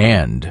hand.